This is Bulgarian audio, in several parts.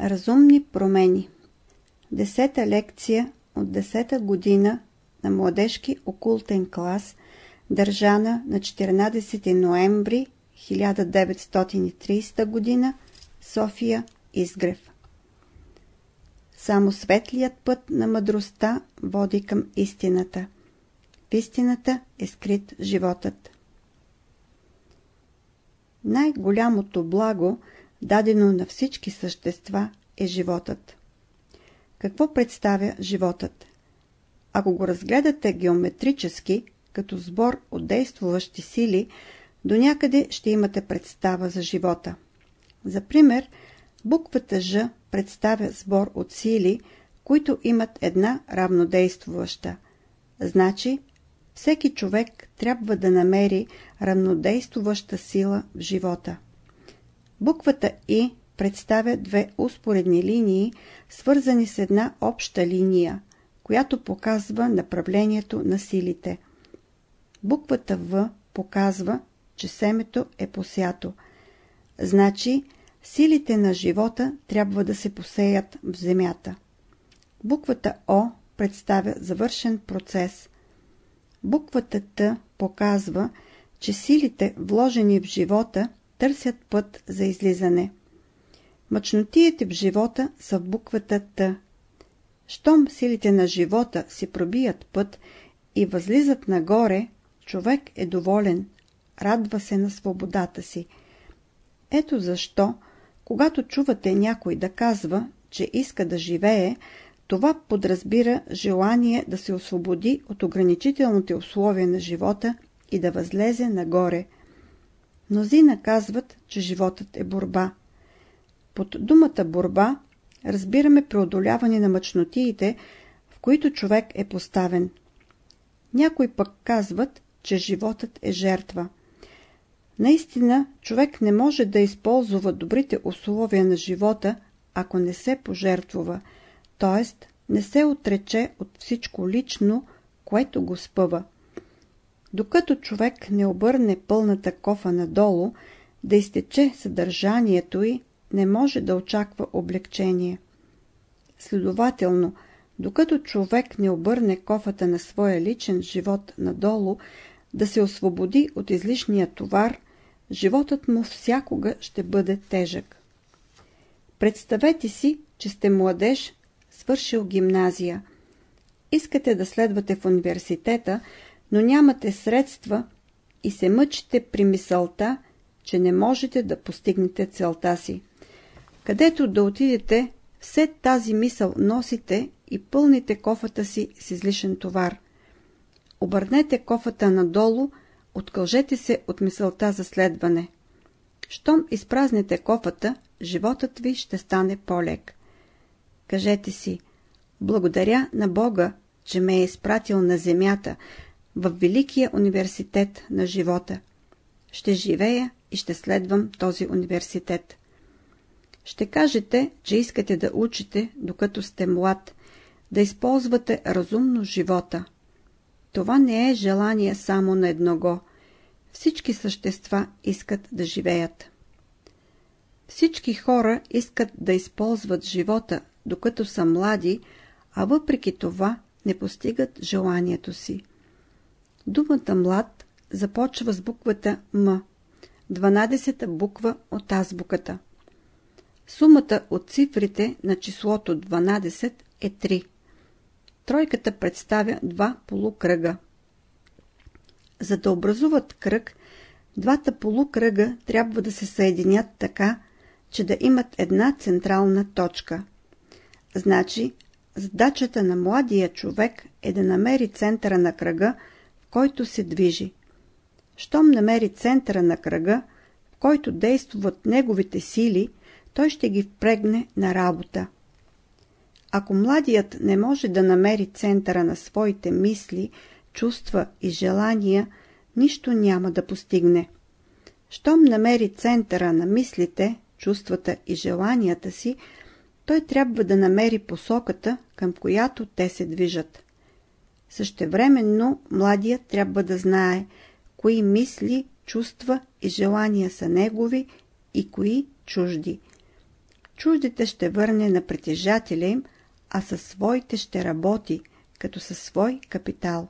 Разумни промени Десета лекция от десета година на младежки окултен клас, държана на 14 ноември 1930 година, София, Изгрев. Само светлият път на мъдростта води към истината. В истината е скрит животът. Най-голямото благо, дадено на всички същества, е животът. Какво представя животът? Ако го разгледате геометрически, като сбор от действуващи сили, до някъде ще имате представа за живота. За пример, буквата Ж представя сбор от сили, които имат една равнодействуваща. Значи, всеки човек трябва да намери равнодействуваща сила в живота. Буквата И представя две успоредни линии, свързани с една обща линия, която показва направлението на силите. Буквата В показва, че семето е посято. Значи, силите на живота трябва да се посеят в земята. Буквата О представя завършен процес. Буквата Т показва, че силите, вложени в живота, търсят път за излизане. Мъчнотиите в живота са в буквата Т. Щом силите на живота си пробият път и възлизат нагоре, човек е доволен, радва се на свободата си. Ето защо, когато чувате някой да казва, че иска да живее, това подразбира желание да се освободи от ограничителните условия на живота и да възлезе нагоре. Мнозина казват, че животът е борба. Под думата борба разбираме преодоляване на мъчнотиите, в които човек е поставен. Някои пък казват, че животът е жертва. Наистина, човек не може да използва добрите условия на живота, ако не се пожертвува, т.е. не се отрече от всичко лично, което го спъва. Докато човек не обърне пълната кофа надолу, да изтече съдържанието й, не може да очаква облегчение. Следователно, докато човек не обърне кофата на своя личен живот надолу, да се освободи от излишния товар, животът му всякога ще бъде тежък. Представете си, че сте младеж, свършил гимназия. Искате да следвате в университета, но нямате средства и се мъчите при мисълта, че не можете да постигнете целта си. Където да отидете, все тази мисъл носите и пълните кофата си с излишен товар. Обърнете кофата надолу, откължете се от мисълта за следване. Щом изпразнете кофата, животът ви ще стане по-лек. Кажете си, благодаря на Бога, че ме е изпратил на земята, в Великия университет на живота. Ще живея и ще следвам този университет. Ще кажете, че искате да учите, докато сте млад, да използвате разумно живота. Това не е желание само на едного. Всички същества искат да живеят. Всички хора искат да използват живота, докато са млади, а въпреки това не постигат желанието си. Думата млад започва с буквата М, 12-та буква от азбуката. Сумата от цифрите на числото 12 е 3. Тройката представя два полукръга. За да образуват кръг, двата полукръга трябва да се съединят така, че да имат една централна точка. Значи, задачата на младия човек е да намери центъра на кръга, който се движи. Щом намери центъра на кръга, в който действуват неговите сили, той ще ги впрегне на работа. Ако младият не може да намери центъра на своите мисли, чувства и желания, нищо няма да постигне. Щом намери центъра на мислите, чувствата и желанията си, той трябва да намери посоката, към която те се движат. Същевременно младият трябва да знае, кои мисли, чувства и желания са негови и кои чужди. чуждите ще върне на притежателя им, а със своите ще работи, като със свой капитал.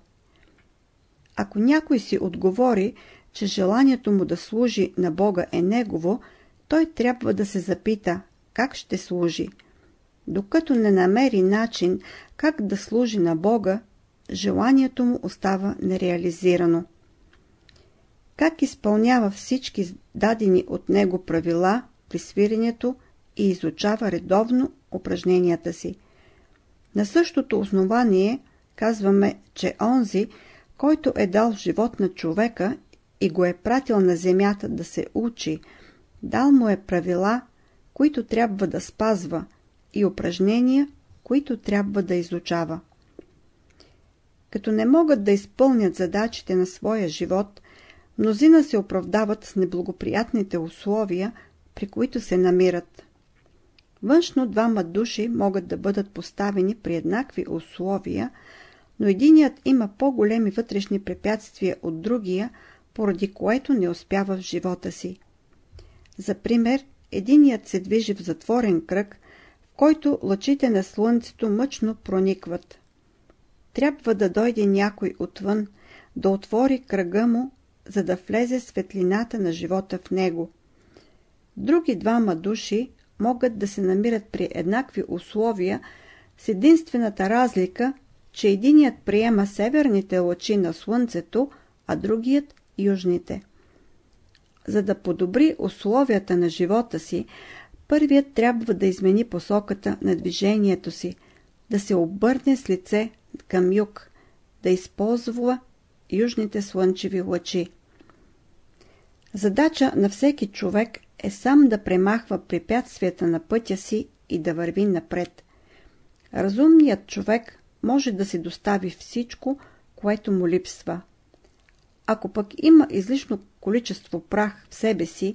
Ако някой си отговори, че желанието му да служи на Бога е негово, той трябва да се запита как ще служи. Докато не намери начин как да служи на Бога, желанието му остава нереализирано. Как изпълнява всички дадени от него правила при свиренето и изучава редовно упражненията си. На същото основание казваме, че онзи, който е дал живот на човека и го е пратил на земята да се учи, дал му е правила, които трябва да спазва и упражнения, които трябва да изучава. Като не могат да изпълнят задачите на своя живот, мнозина се оправдават с неблагоприятните условия, при които се намират. Външно двама души могат да бъдат поставени при еднакви условия, но единият има по-големи вътрешни препятствия от другия, поради което не успява в живота си. За пример, единият се движи в затворен кръг, в който лъчите на слънцето мъчно проникват. Трябва да дойде някой отвън, да отвори кръга му, за да влезе светлината на живота в него. Други двама души могат да се намират при еднакви условия с единствената разлика, че единият приема северните лъчи на Слънцето, а другият – южните. За да подобри условията на живота си, първият трябва да измени посоката на движението си, да се обърне с лице към юг, да използва южните слънчеви лъчи. Задача на всеки човек е сам да премахва препятствията на пътя си и да върви напред. Разумният човек може да си достави всичко, което му липсва. Ако пък има излишно количество прах в себе си,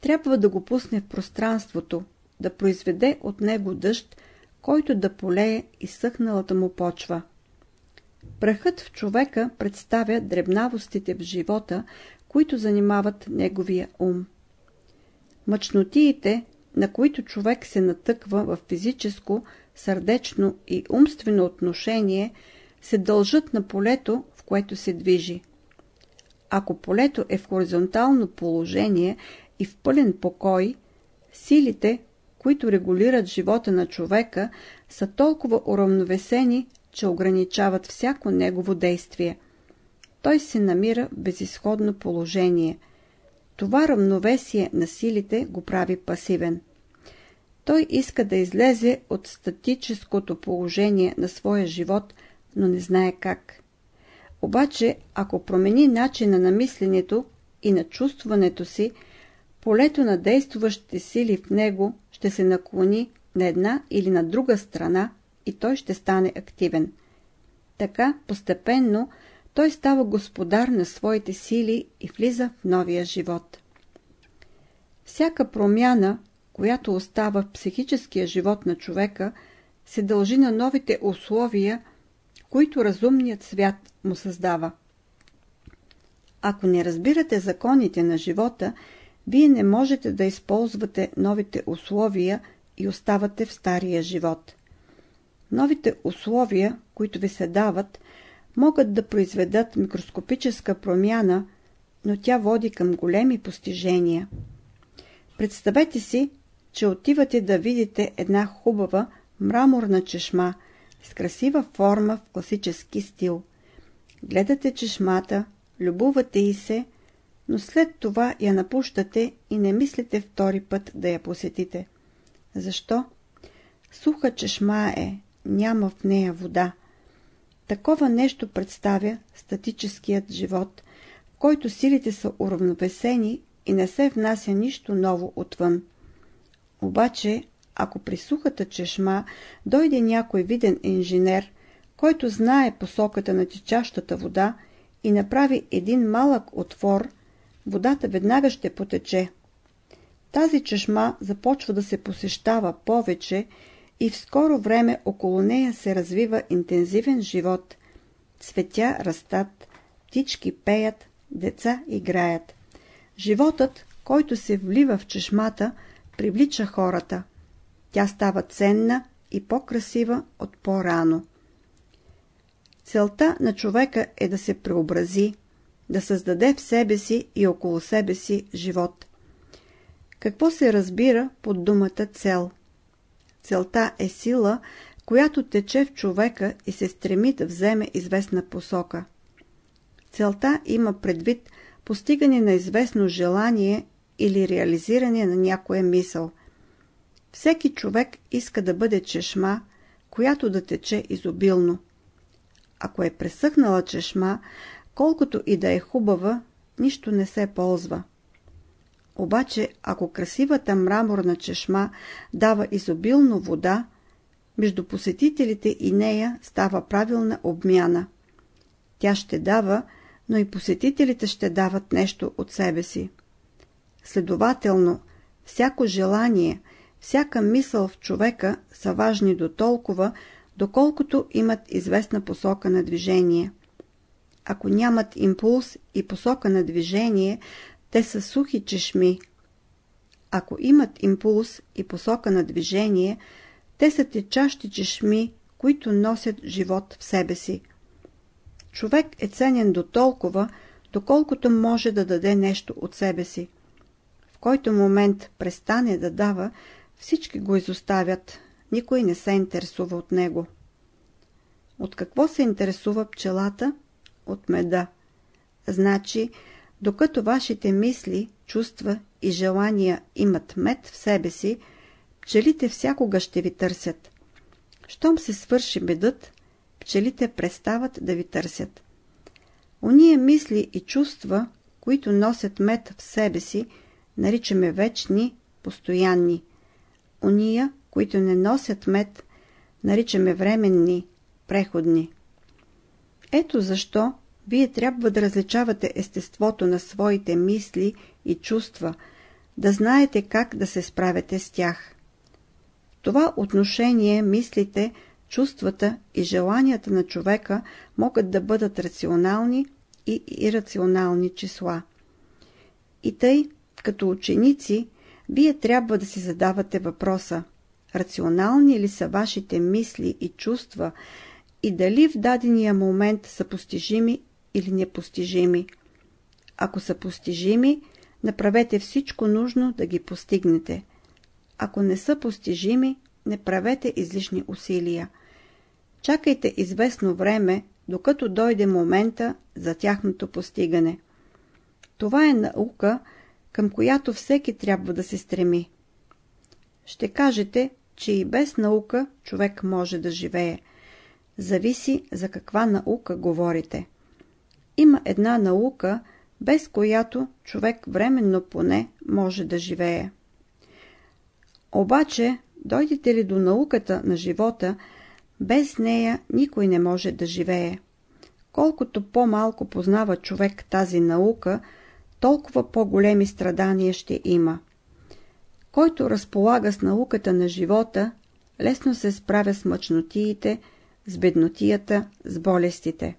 трябва да го пусне в пространството, да произведе от него дъжд, който да полее изсъхналата му почва. Прахът в човека представя дребнавостите в живота, които занимават неговия ум. Мъчнотиите, на които човек се натъква в физическо, сърдечно и умствено отношение, се дължат на полето, в което се движи. Ако полето е в хоризонтално положение и в пълен покой, силите, които регулират живота на човека, са толкова уравновесени, че ограничават всяко негово действие. Той се намира в безисходно положение – това равновесие на силите го прави пасивен. Той иска да излезе от статическото положение на своя живот, но не знае как. Обаче, ако промени начина на мисленето и на чувстването си, полето на действуващите сили в него ще се наклони на една или на друга страна и той ще стане активен. Така, постепенно, той става господар на своите сили и влиза в новия живот. Всяка промяна, която остава в психическия живот на човека, се дължи на новите условия, които разумният свят му създава. Ако не разбирате законите на живота, вие не можете да използвате новите условия и оставате в стария живот. Новите условия, които ви се дават, могат да произведат микроскопическа промяна, но тя води към големи постижения. Представете си, че отивате да видите една хубава мраморна чешма с красива форма в класически стил. Гледате чешмата, любувате и се, но след това я напущате и не мислите втори път да я посетите. Защо? Суха чешма е, няма в нея вода. Такова нещо представя статическият живот, в който силите са уравновесени и не се внася нищо ново отвън. Обаче, ако при сухата чешма дойде някой виден инженер, който знае посоката на течащата вода и направи един малък отвор, водата веднага ще потече. Тази чешма започва да се посещава повече и в скоро време около нея се развива интензивен живот. Цветя растат, птички пеят, деца играят. Животът, който се влива в чешмата, привлича хората. тя става ценна и по-красива от по-рано. Целта на човека е да се преобрази, да създаде в себе си и около себе си живот. Какво се разбира под думата цел? Целта е сила, която тече в човека и се стреми да вземе известна посока. Целта има предвид постигане на известно желание или реализиране на някоя мисъл. Всеки човек иска да бъде чешма, която да тече изобилно. Ако е пресъхнала чешма, колкото и да е хубава, нищо не се ползва. Обаче, ако красивата мраморна чешма дава изобилно вода, между посетителите и нея става правилна обмяна. Тя ще дава, но и посетителите ще дават нещо от себе си. Следователно, всяко желание, всяка мисъл в човека са важни до толкова, доколкото имат известна посока на движение. Ако нямат импулс и посока на движение, те са сухи чешми. Ако имат импулс и посока на движение, те са течащи чешми, които носят живот в себе си. Човек е ценен до толкова, доколкото може да даде нещо от себе си. В който момент престане да дава, всички го изоставят, никой не се интересува от него. От какво се интересува пчелата? От меда. Значи, докато вашите мисли, чувства и желания имат мед в себе си, пчелите всякога ще ви търсят. Щом се свърши медът, пчелите престават да ви търсят. Ония мисли и чувства, които носят мед в себе си, наричаме вечни, постоянни. Ония, които не носят мед, наричаме временни, преходни. Ето защо вие трябва да различавате естеството на своите мисли и чувства, да знаете как да се справяте с тях. Това отношение мислите, чувствата и желанията на човека могат да бъдат рационални и ирационални числа. И тъй, като ученици, вие трябва да си задавате въпроса рационални ли са вашите мисли и чувства и дали в дадения момент са постижими или непостижими. Ако са постижими, направете всичко нужно да ги постигнете. Ако не са постижими, не правете излишни усилия. Чакайте известно време, докато дойде момента за тяхното постигане. Това е наука, към която всеки трябва да се стреми. Ще кажете, че и без наука човек може да живее. Зависи за каква наука говорите. Има една наука, без която човек временно поне може да живее. Обаче, дойдете ли до науката на живота, без нея никой не може да живее. Колкото по-малко познава човек тази наука, толкова по-големи страдания ще има. Който разполага с науката на живота, лесно се справя с мъчнотиите, с беднотията, с болестите.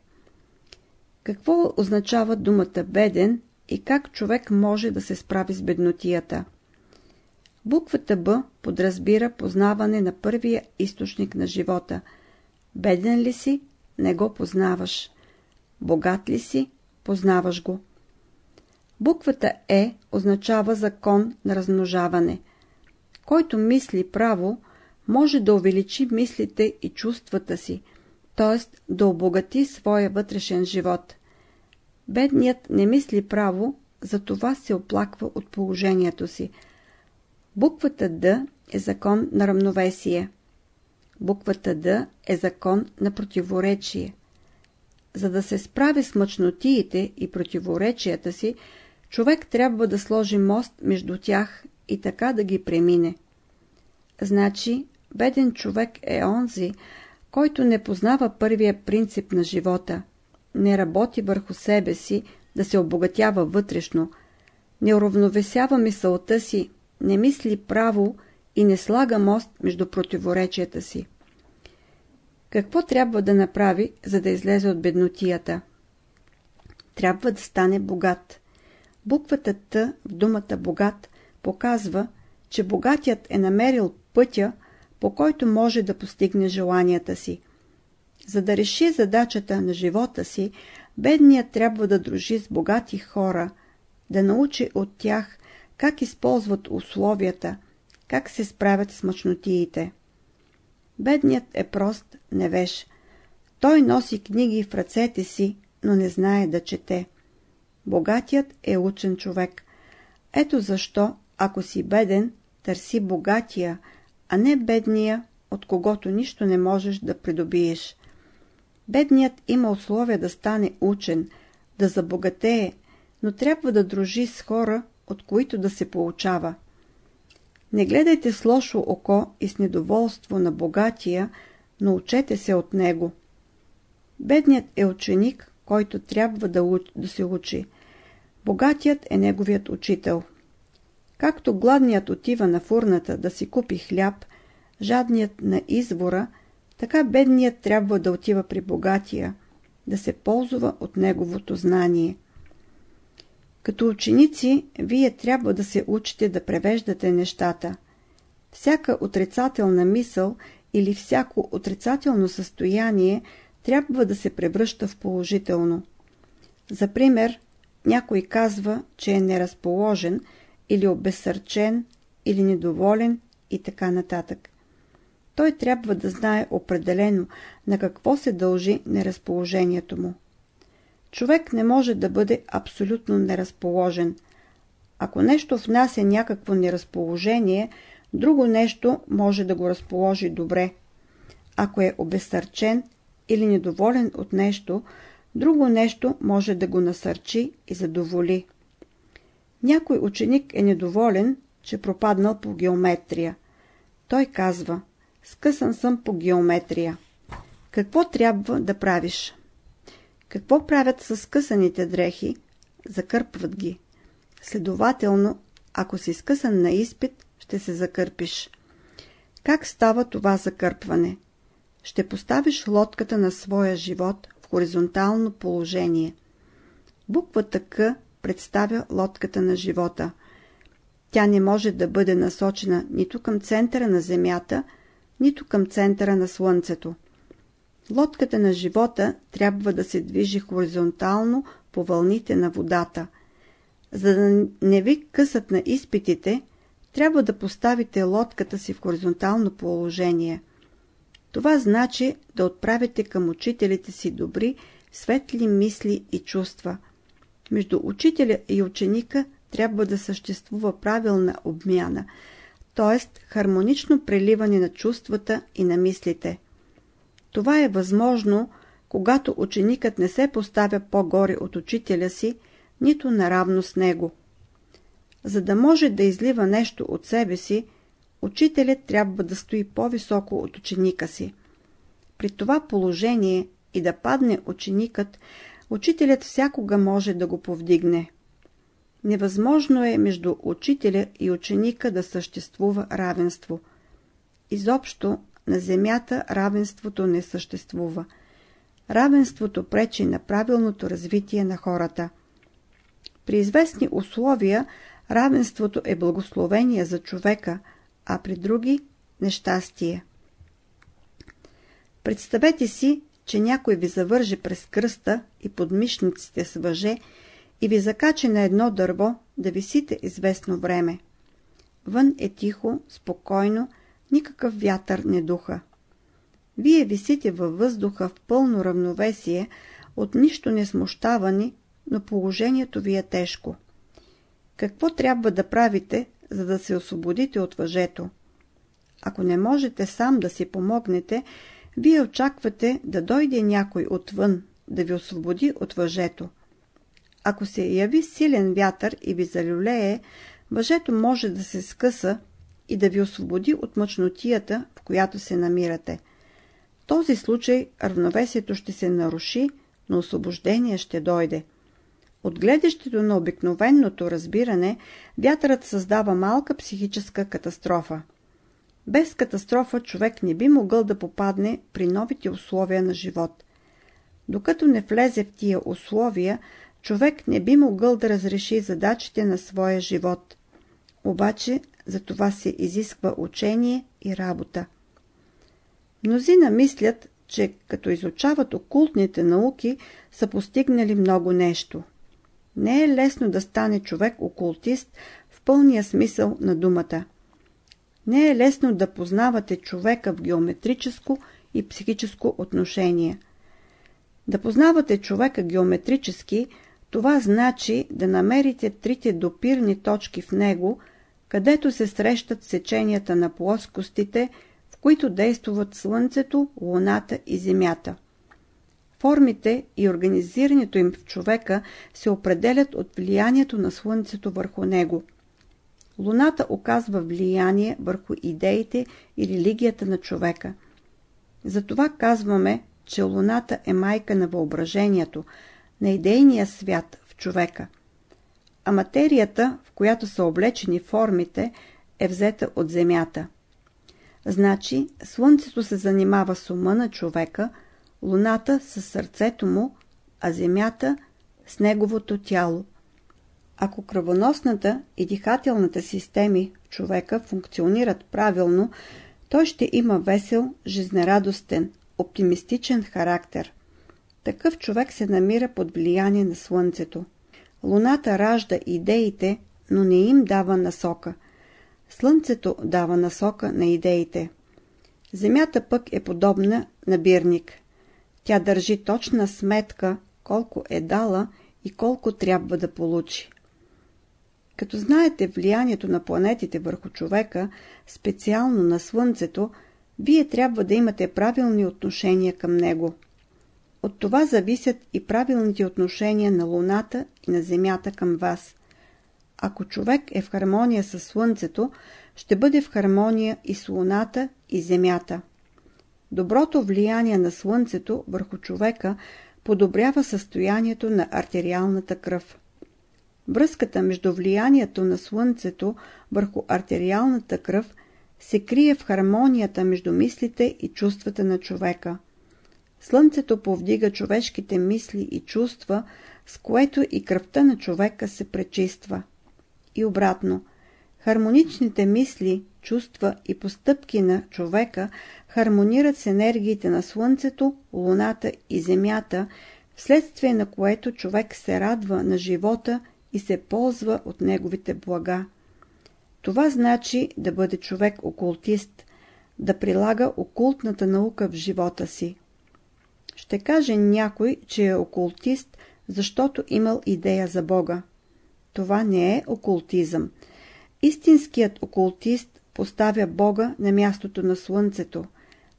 Какво означава думата беден и как човек може да се справи с беднотията? Буквата Б подразбира познаване на първия източник на живота. Беден ли си? Не го познаваш. Богат ли си? Познаваш го. Буквата Е означава закон на размножаване. Който мисли право, може да увеличи мислите и чувствата си, т.е. да обогати своя вътрешен живот. Бедният не мисли право, затова се оплаква от положението си. Буквата Д е закон на равновесие. Буквата Д е закон на противоречие. За да се справи с мъчнотиите и противоречията си, човек трябва да сложи мост между тях и така да ги премине. Значи, беден човек е онзи, който не познава първия принцип на живота, не работи върху себе си да се обогатява вътрешно, не уравновесява мисълта си, не мисли право и не слага мост между противоречията си. Какво трябва да направи, за да излезе от беднотията? Трябва да стане богат. Буквата Т в думата богат показва, че богатият е намерил пътя, по който може да постигне желанията си. За да реши задачата на живота си, бедният трябва да дружи с богати хора, да научи от тях как използват условията, как се справят с мъчнотиите. Бедният е прост, невеж. Той носи книги в ръцете си, но не знае да чете. Богатият е учен човек. Ето защо, ако си беден, търси богатия, а не бедния, от когото нищо не можеш да придобиеш. Бедният има условия да стане учен, да забогатее, но трябва да дружи с хора, от които да се получава. Не гледайте с лошо око и с недоволство на богатия, но учете се от него. Бедният е ученик, който трябва да, уч... да се учи. Богатият е неговият учител. Както гладният отива на фурната да си купи хляб, жадният на извора, така бедният трябва да отива при богатия, да се ползва от неговото знание. Като ученици, вие трябва да се учите да превеждате нещата. Всяка отрицателна мисъл или всяко отрицателно състояние трябва да се превръща в положително. За пример, някой казва, че е неразположен или обесърчен или недоволен и така нататък. Той трябва да знае определено на какво се дължи неразположението му. Човек не може да бъде абсолютно неразположен. Ако нещо внася някакво неразположение, друго нещо може да го разположи добре. Ако е обесърчен или недоволен от нещо, друго нещо може да го насърчи и задоволи. Някой ученик е недоволен, че пропаднал по геометрия. Той казва, скъсан съм по геометрия. Какво трябва да правиш? Какво правят с скъсаните дрехи? Закърпват ги. Следователно, ако си скъсан на изпит, ще се закърпиш. Как става това закърпване? Ще поставиш лодката на своя живот в хоризонтално положение. Буквата К представя лодката на живота. Тя не може да бъде насочена нито към центъра на Земята, нито към центъра на Слънцето. Лодката на живота трябва да се движи хоризонтално по вълните на водата. За да не ви късат на изпитите, трябва да поставите лодката си в хоризонтално положение. Това значи да отправите към учителите си добри, светли мисли и чувства. Между учителя и ученика трябва да съществува правилна обмяна, т.е. хармонично преливане на чувствата и на мислите. Това е възможно, когато ученикът не се поставя по-горе от учителя си, нито наравно с него. За да може да излива нещо от себе си, учителят трябва да стои по-високо от ученика си. При това положение и да падне ученикът, учителят всякога може да го повдигне. Невъзможно е между учителя и ученика да съществува равенство. Изобщо на Земята равенството не съществува. Равенството пречи на правилното развитие на хората. При известни условия равенството е благословение за човека, а при други – нещастие. Представете си, че някой ви завърже през кръста и подмишниците с въже и ви закачи на едно дърво да висите известно време. Вън е тихо, спокойно, никакъв вятър не духа. Вие висите във въздуха в пълно равновесие, от нищо не смущавани, но положението ви е тежко. Какво трябва да правите, за да се освободите от въжето? Ако не можете сам да си помогнете, вие очаквате да дойде някой отвън, да ви освободи от въжето. Ако се яви силен вятър и ви залюлее, въжето може да се скъса и да ви освободи от мъчнотията, в която се намирате. В този случай равновесието ще се наруши, но освобождение ще дойде. От гледащето на обикновеното разбиране, вятърът създава малка психическа катастрофа. Без катастрофа човек не би могъл да попадне при новите условия на живот. Докато не влезе в тия условия, човек не би могъл да разреши задачите на своя живот. Обаче за това се изисква учение и работа. Мнозина мислят, че като изучават окултните науки, са постигнали много нещо. Не е лесно да стане човек окултист в пълния смисъл на думата. Не е лесно да познавате човека в геометрическо и психическо отношение. Да познавате човека геометрически, това значи да намерите трите допирни точки в него, където се срещат сеченията на плоскостите, в които действуват Слънцето, Луната и Земята. Формите и организирането им в човека се определят от влиянието на Слънцето върху него. Луната оказва влияние върху идеите и религията на човека. Затова казваме, че Луната е майка на въображението, на идейния свят в човека. А материята, в която са облечени формите, е взета от Земята. Значи, Слънцето се занимава с ума на човека, Луната с сърцето му, а Земята с неговото тяло. Ако кръвоносната и дихателната системи в човека функционират правилно, той ще има весел, жизнерадостен, оптимистичен характер. Такъв човек се намира под влияние на Слънцето. Луната ражда идеите, но не им дава насока. Слънцето дава насока на идеите. Земята пък е подобна на бирник. Тя държи точна сметка колко е дала и колко трябва да получи. Като знаете влиянието на планетите върху човека, специално на Слънцето, вие трябва да имате правилни отношения към него. От това зависят и правилните отношения на Луната и на Земята към вас. Ако човек е в хармония с Слънцето, ще бъде в хармония и с Луната и Земята. Доброто влияние на Слънцето върху човека подобрява състоянието на артериалната кръв. Връзката между влиянието на Слънцето върху артериалната кръв се крие в хармонията между мислите и чувствата на човека. Слънцето повдига човешките мисли и чувства, с което и кръвта на човека се пречиства. И обратно, хармоничните мисли, чувства и постъпки на човека хармонират с енергиите на Слънцето, Луната и Земята, вследствие на което човек се радва на живота и се ползва от неговите блага. Това значи да бъде човек окултист, да прилага окултната наука в живота си. Ще каже някой, че е окултист, защото имал идея за Бога. Това не е окултизъм. Истинският окултист поставя Бога на мястото на Слънцето,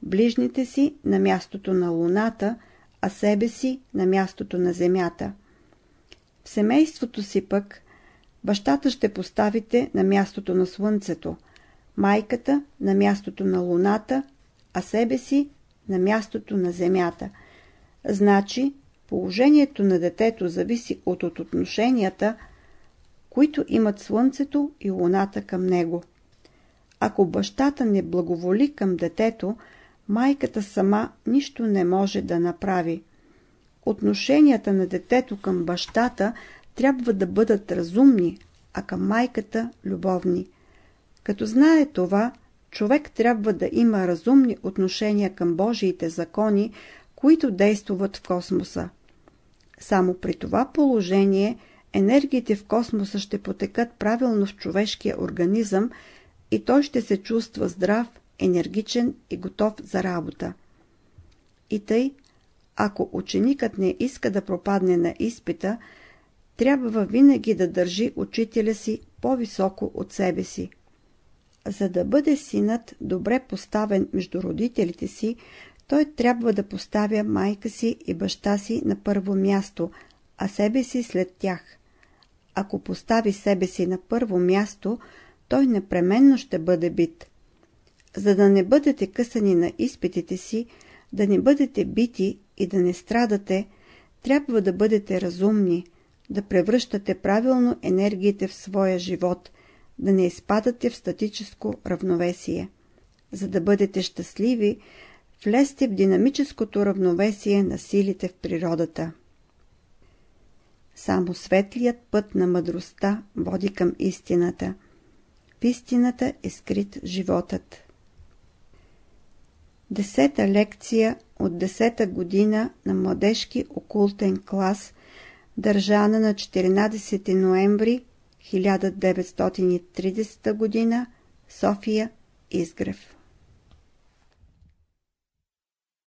ближните си на мястото на Луната, а себе си на мястото на Земята. В семейството си пък бащата ще поставите на мястото на Слънцето, майката на мястото на Луната, а себе си на мястото на Земята. Значи, положението на детето зависи от отношенията, които имат Слънцето и Луната към него. Ако бащата не благоволи към детето, майката сама нищо не може да направи. Отношенията на детето към бащата трябва да бъдат разумни, а към майката – любовни. Като знае това, човек трябва да има разумни отношения към Божиите закони, които действуват в космоса. Само при това положение енергиите в космоса ще потекат правилно в човешкия организъм и той ще се чувства здрав, енергичен и готов за работа. И тъй, ако ученикът не иска да пропадне на изпита, трябва винаги да държи учителя си по-високо от себе си. За да бъде синът добре поставен между родителите си, той трябва да поставя майка си и баща си на първо място, а себе си след тях. Ако постави себе си на първо място, той непременно ще бъде бит. За да не бъдете късани на изпитите си, да не бъдете бити и да не страдате, трябва да бъдете разумни, да превръщате правилно енергиите в своя живот, да не изпадате в статическо равновесие. За да бъдете щастливи, влезте в динамическото равновесие на силите в природата. Само светлият път на мъдростта води към истината. В истината е скрит животът. Десета лекция от 10-та година на младежки окултен клас, държана на 14 ноември 1930 г. София Изгрев